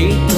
Okay.